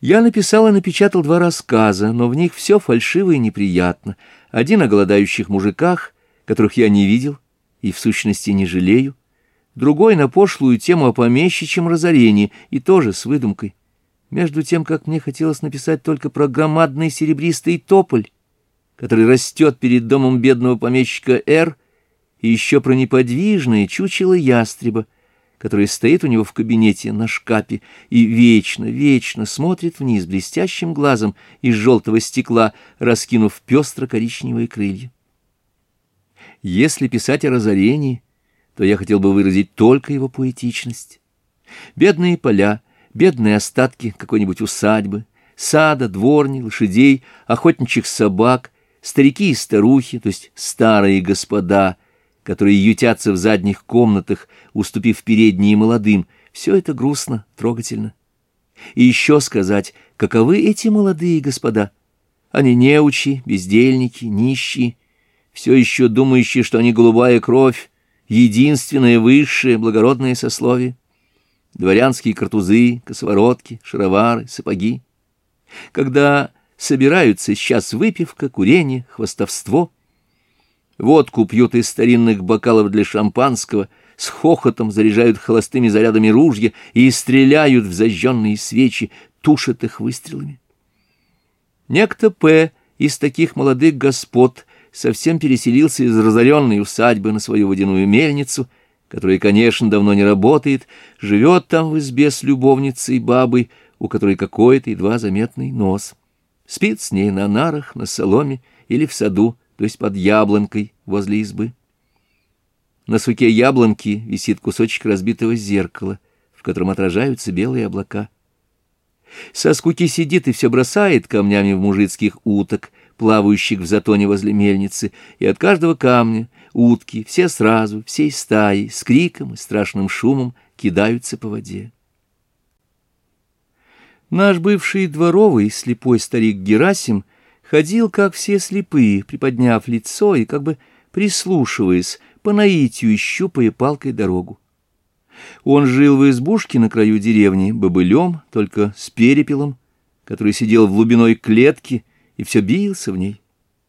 Я написал и напечатал два рассказа, но в них все фальшиво и неприятно. Один о голодающих мужиках, которых я не видел и, в сущности, не жалею. Другой на пошлую тему о помещичьем разорении и тоже с выдумкой. Между тем, как мне хотелось написать только про громадный серебристый тополь, который растет перед домом бедного помещика Р, и еще про неподвижное чучело ястреба — который стоит у него в кабинете на шкапе и вечно-вечно смотрит вниз блестящим глазом из желтого стекла, раскинув пестро-коричневые крылья. Если писать о разорении, то я хотел бы выразить только его поэтичность. Бедные поля, бедные остатки какой-нибудь усадьбы, сада, дворни, лошадей, охотничьих собак, старики и старухи, то есть старые господа — которые ютятся в задних комнатах, уступив передние молодым, все это грустно, трогательно. И еще сказать, каковы эти молодые господа? Они неучи, бездельники, нищие, все еще думающие, что они голубая кровь, единственное высшее благородное сословие. Дворянские картузы, косоворотки, шаровары, сапоги. Когда собираются сейчас выпивка, курение, хвостовство — водку пьют из старинных бокалов для шампанского, с хохотом заряжают холостыми зарядами ружья и стреляют в зажженные свечи, тушат их выстрелами. Некто П. из таких молодых господ совсем переселился из разоренной усадьбы на свою водяную мельницу, которая, конечно, давно не работает, живет там в избе с любовницей бабой, у которой какой-то едва заметный нос. Спит с ней на нарах, на соломе или в саду, то есть под яблонкой возле избы. На суке яблонки висит кусочек разбитого зеркала, в котором отражаются белые облака. Со скуки сидит и все бросает камнями в мужицких уток, плавающих в затоне возле мельницы, и от каждого камня утки, все сразу, всей стаей, с криком и страшным шумом кидаются по воде. Наш бывший дворовый слепой старик Герасим ходил, как все слепые, приподняв лицо и как бы прислушиваясь, по наитию щупая палкой дорогу. Он жил в избушке на краю деревни, бобылем, только с перепелом, который сидел в глубиной клетки и все бился в ней,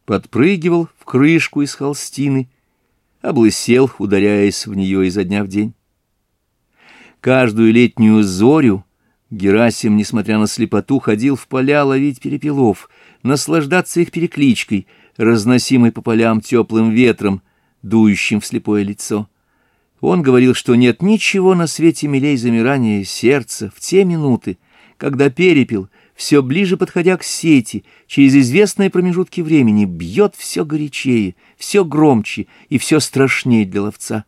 подпрыгивал в крышку из холстины, облысел, ударяясь в нее изо дня в день. Каждую летнюю зорю — Герасим, несмотря на слепоту, ходил в поля ловить перепелов, наслаждаться их перекличкой, разносимой по полям теплым ветром, дующим в слепое лицо. Он говорил, что нет ничего на свете милей замирания сердца в те минуты, когда перепел, все ближе подходя к сети, через известные промежутки времени бьет все горячее, все громче и все страшнее для ловца.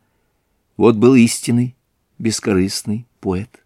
Вот был истинный, бескорыстный поэт.